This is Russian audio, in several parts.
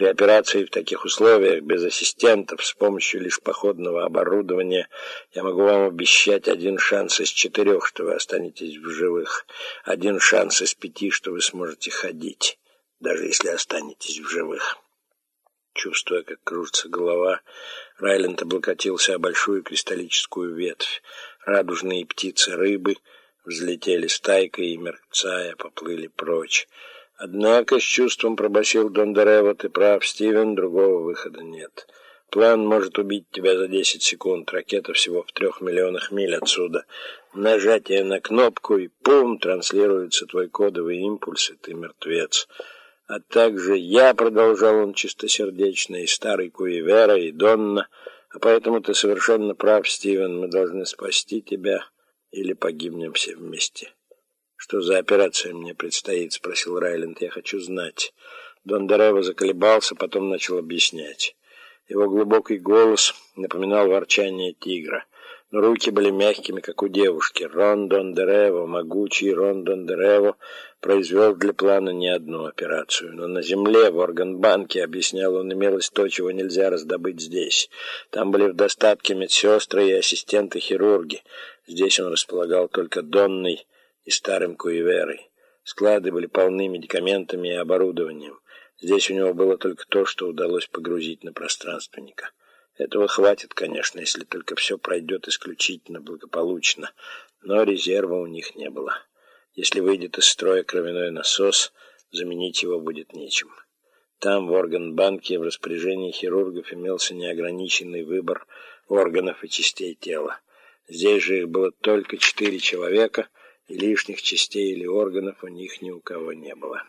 При операции в таких условиях, без ассистентов, с помощью лишь походного оборудования, я могу вам обещать один шанс из четырех, что вы останетесь в живых. Один шанс из пяти, что вы сможете ходить, даже если останетесь в живых. Чувствуя, как кружится голова, Райленд облокотился о большую кристаллическую ветвь. Радужные птицы рыбы взлетели стайкой и, мерцая, поплыли прочь. Однако с чувством пробасил Дондерево, ты прав, Стивен, другого выхода нет. План может убить тебя за 10 секунд, ракета всего в трех миллионах миль отсюда. Нажатие на кнопку и пум, транслируется твой кодовый импульс, и ты мертвец. А также я, продолжал он чистосердечно, и старый Куивера, и Донна, а поэтому ты совершенно прав, Стивен, мы должны спасти тебя или погибнем все вместе. «Что за операция мне предстоит?» — спросил Райленд. «Я хочу знать». Дон Дерево заколебался, потом начал объяснять. Его глубокий голос напоминал ворчание тигра, но руки были мягкими, как у девушки. Рон Дон Дерево, могучий Рон Дон Дерево, произвел для плана не одну операцию. Но на земле, в органбанке, объяснял он, имелось то, чего нельзя раздобыть здесь. Там были в достатке медсестры и ассистенты-хирурги. Здесь он располагал только Донной и старым Куиверой. Склады были полны медикаментами и оборудованием. Здесь у него было только то, что удалось погрузить на пространственника. Этого хватит, конечно, если только все пройдет исключительно благополучно, но резерва у них не было. Если выйдет из строя кровяной насос, заменить его будет нечем. Там, в органбанке, в распоряжении хирургов имелся неограниченный выбор органов и частей тела. Здесь же их было только четыре человека — и лишних частей или органов у них ни у кого не было.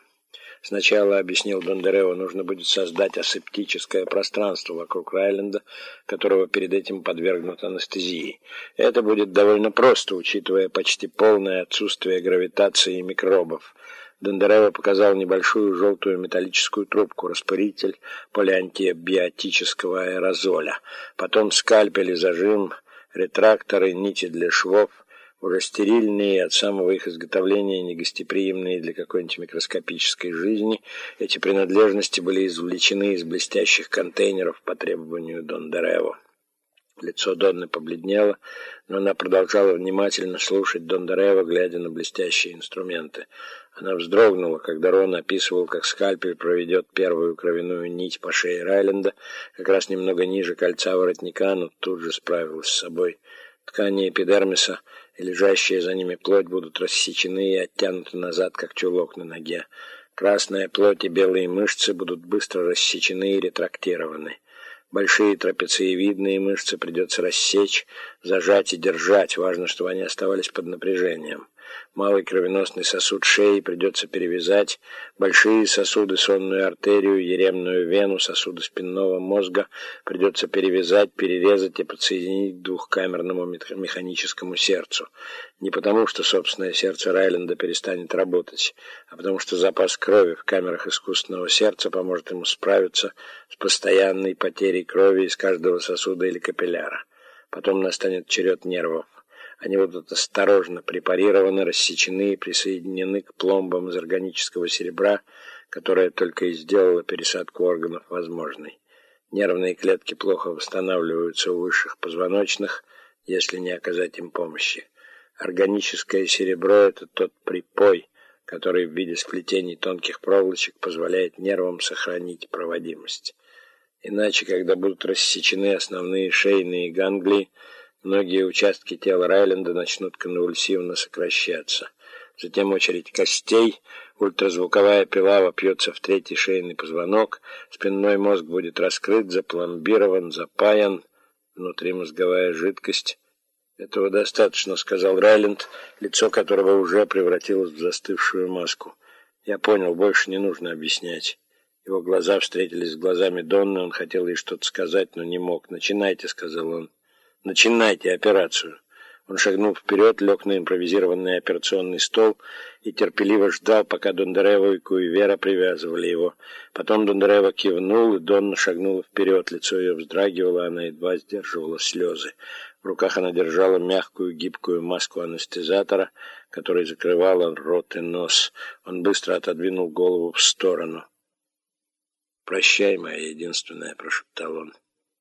Сначала, объяснил Дондерео, нужно будет создать асептическое пространство вокруг Райленда, которого перед этим подвергнут анестезии. Это будет довольно просто, учитывая почти полное отсутствие гравитации и микробов. Дондерево показал небольшую желтую металлическую трубку, распылитель полиантибиотического аэрозоля. Потом скальпель и зажим, ретракторы, нити для швов, уже стерильные от самого их изготовления, негостеприимные для какой-нибудь микроскопической жизни, эти принадлежности были извлечены из блестящих контейнеров по требованию Дондерево. Лицо Донны побледнело, но она продолжала внимательно слушать Дондерева, глядя на блестящие инструменты. Она вздрогнула, когда Рон описывал, как скальпель проведет первую кровяную нить по шее Райленда, как раз немного ниже кольца воротника, но тут же справилась с собой. Ткани эпидермиса и лежащая за ними плоть будут рассечены и оттянуты назад, как чулок на ноге. Красная плоть и белые мышцы будут быстро рассечены и ретрактированы. Большие трапециевидные мышцы придется рассечь, зажать и держать. Важно, чтобы они оставались под напряжением. Малый кровеносный сосуд шеи придется перевязать, большие сосуды, сонную артерию, еремную вену, сосуды спинного мозга придется перевязать, перерезать и подсоединить к двухкамерному механическому сердцу. Не потому, что собственное сердце Райленда перестанет работать, а потому что запас крови в камерах искусственного сердца поможет ему справиться с постоянной потерей крови из каждого сосуда или капилляра. Потом настанет черед нервов. Они будут осторожно препарированы, рассечены и присоединены к пломбам из органического серебра, которое только и сделало пересадку органов возможной. Нервные клетки плохо восстанавливаются у высших позвоночных, если не оказать им помощи. Органическое серебро – это тот припой, который в виде сплетений тонких проволочек позволяет нервам сохранить проводимость. Иначе, когда будут рассечены основные шейные ганглии, Многие участки тела Райленда начнут конвульсивно сокращаться. Затем очередь костей, ультразвуковая пила вопьется в третий шейный позвонок, спинной мозг будет раскрыт, запломбирован, запаян, внутримозговая жидкость. «Этого достаточно», — сказал Райленд, лицо которого уже превратилось в застывшую маску. «Я понял, больше не нужно объяснять». Его глаза встретились с глазами Донны, он хотел ей что-то сказать, но не мог. «Начинайте», — сказал он. Начинайте операцию. Он шагнул вперед, лег на импровизированный операционный стол и терпеливо ждал, пока Дондерево и Куивера привязывали его. Потом Дондерево кивнул, и Донна шагнула вперед. Лицо ее вздрагивало, она едва сдерживала слезы. В руках она держала мягкую гибкую маску анестезатора, которая закрывала рот и нос. Он быстро отодвинул голову в сторону. «Прощай, моя единственная», — прошептал он.